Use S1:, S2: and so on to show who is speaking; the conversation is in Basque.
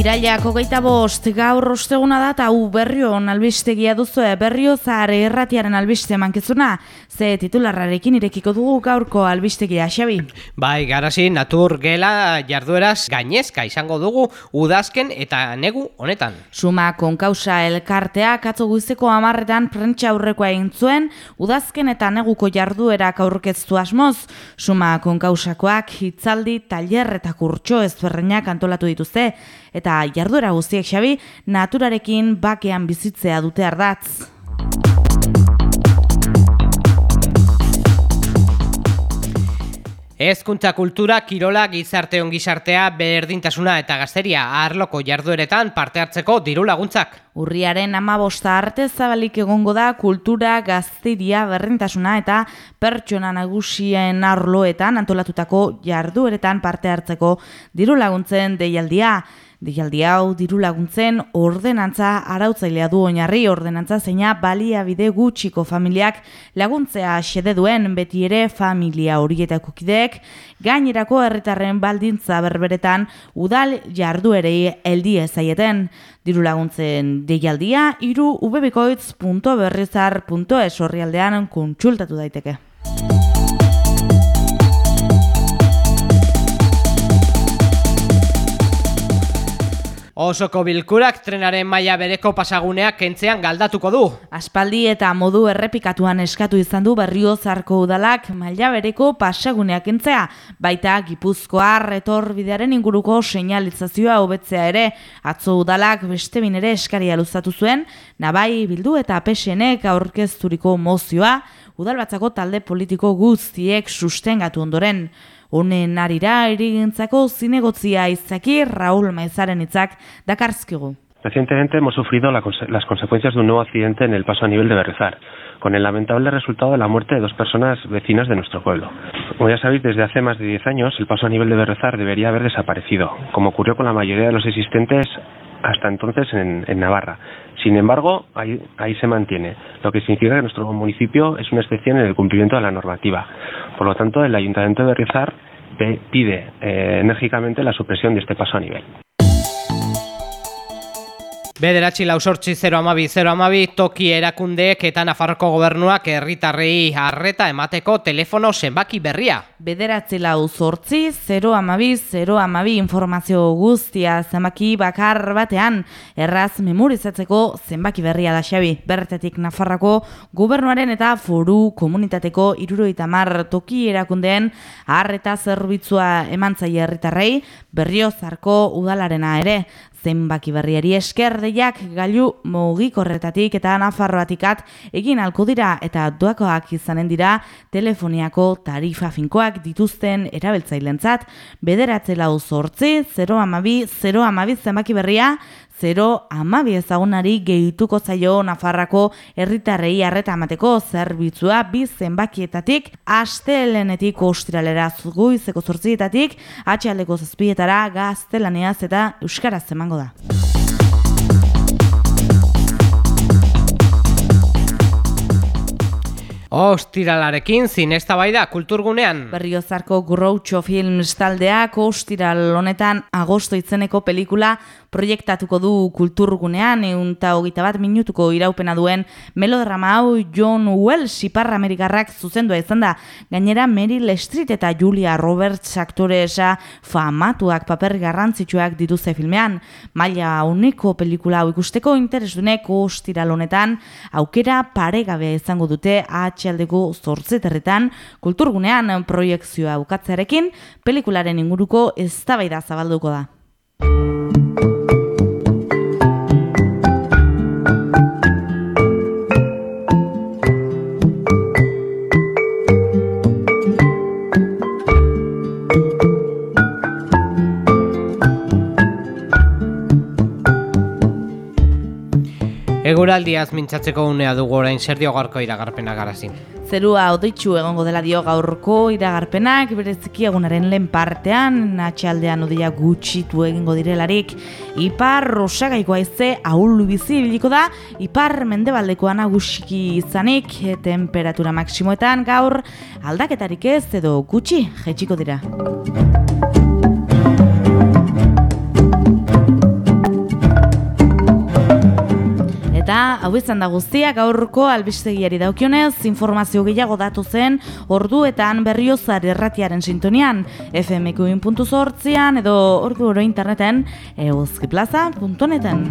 S1: Irailak hogeita bost, gaur osteguna da eta hau berrion albistegia duzu, berrio zahar erratiaren albiste mankizuna, ze titularrarekin irekiko dugu gaurko albistegia, Xabi.
S2: Bai, garazi, natur gela jardueraz gainezka izango dugu udazken eta negu honetan.
S1: Suma konkausa elkarteak atzo guizeko amarretan prentsa aurrekoa egin zuen, udazken eta neguko jarduerak aurkeztu asmoz, suma konkausakoak hitzaldi, taller eta kurtso ezberreinak antolatu dituzte, eta jarduera guztiek xabi, naturarekin bakean bizitzea dute ardatz.
S2: Ezkuntza kultura, kirola, gizarte ongizartea, berdintasuna eta gazteria arloko jardueretan parte hartzeko diru laguntzak.
S1: Urriaren amabosta arte zabalik egongo da kultura, gazteria, berdintasuna eta pertsona nagusien arloetan antolatutako jardueretan parte hartzeko diru laguntzen deialdia. Dialdi hau diru laguntzen ordenantza arautzailea du oinarri. Ordenantza zeina baliabide gutxiko familiak laguntzea xede duen. Beti ere familia horietako kidek gainerako herritarren baldintza berberetan udal jarduerei heldi ezaieten diru laguntzen deialdia iru ubebikoitz.berrizar.es horrialdean kontsultatu daiteke.
S2: Osoko bilkurak trenaren maila bereko pasaguneak kentzean galdatuko du.
S1: Aspaldi eta modu errepikatuan eskatu izan du berrio zarko udalak maila bereko pasaguneak kentzea. Baita gipuzkoa retor bidearen inguruko seinalizazioa hobetzea ere. Atzo udalak beste binere eskaria luzatu zuen, nabai bildu eta pesenek aurkezturiko mozioa, udalbatzako talde politiko guztiek sustengatu ondoren. Honen arira irigintzako zinegotzia izaki Raúl Maizaren itzak dakarzkigu.
S3: Recientemente hemos sufrido la, las consecuencias de un nuevo accidente en el paso a nivel de Berrezar, con el lamentable resultado de la muerte de dos personas vecinas de nuestro pueblo. Como ya sabéis, desde hace más de 10 años el paso a nivel de Berrezar debería haber desaparecido, como ocurrió con la mayoría de los existentes hasta entonces en, en Navarra. Sin embargo, ahí, ahí se mantiene, lo que significa que nuestro municipio es una excepción en el cumplimiento de la normativa. Por lo tanto, el Ayuntamiento de Berrizar pide eh, enérgicamente la supresión de este paso a nivel.
S2: Bederatzi lausortzi 0 amabi 0 amabi toki erakundeek eta Nafarroko gobernuak herritarrei harreta emateko telefono zenbaki berria.
S1: Bederatzi lau zortzi 0 amabi 0 amabi informazio guztia zenbaki bakar batean erraz memorizatzeko zenbaki berria da xabi. Bertetik Nafarroko gobernuaren eta foru komunitateko iruroita mar toki erakundeen harreta zerbitzua emantzaile herritarrei berriozarko udalarena ere zenbaki berriari esker deiak gailu mugikorretatik eta nafarroatikat egin alko dira eta doakoak izanen dira telefoniako tarifa finkoak dituzten erabiltzailentzat bederatze lau zortzi 0 amabi 0 amabi zenbaki berria 0 amabi ezagunari gehituko zaio Nafarrako herritarrei harreta amateko zerbitzua bi zenbakietatik astelenetik ostiralera zuguizeko zortzietatik atxaldeko zazpietara gaztelaneaz eta euskaraz emango da.
S2: Ostiralarekin zinesta bai da kulturgunean.
S1: Berriozarko Groucho Films taldeak ostiral honetan agosto itzeneko pelikula proiektatuko du kulturgunean egun eta hogeita bat minutuko iraupena duen melodrama hau John Wells iparra amerikarrak zuzendua izan da. Gainera Meryl Street eta Julia Roberts aktoresa famatuak paper garrantzitsuak dituzte filmean. Maila uneko pelikula hau ikusteko interesdunek ostiral honetan aukera paregabea izango dute atxaldeko zortzeterretan kulturgunean proiektzioa bukatzearekin pelikularen inguruko eztabaida zabalduko da.
S2: Eguraldiaz mintzatzeko unea dugu orain zer dio gaurko iragarpena garazin.
S1: Zerua odoitxu egongo dela dio gaurko iragarpenak, bereziki egunaren lehen partean, natxaldean odia gutxitu egingo direlarik, ipar rosagaikoa aize ahullu bizi biliko da, ipar mendebaldekoa nagusiki izanik, temperatura maksimoetan gaur aldaketarik ez edo gutxi jetxiko dira. Eta hau izan da guztiak aurko albistegiari daukionez, informazio gehiago datu zen orduetan berriozar erratiaren sintonian, fmqin.zortzian edo ordu oro interneten euskiplaza.neten.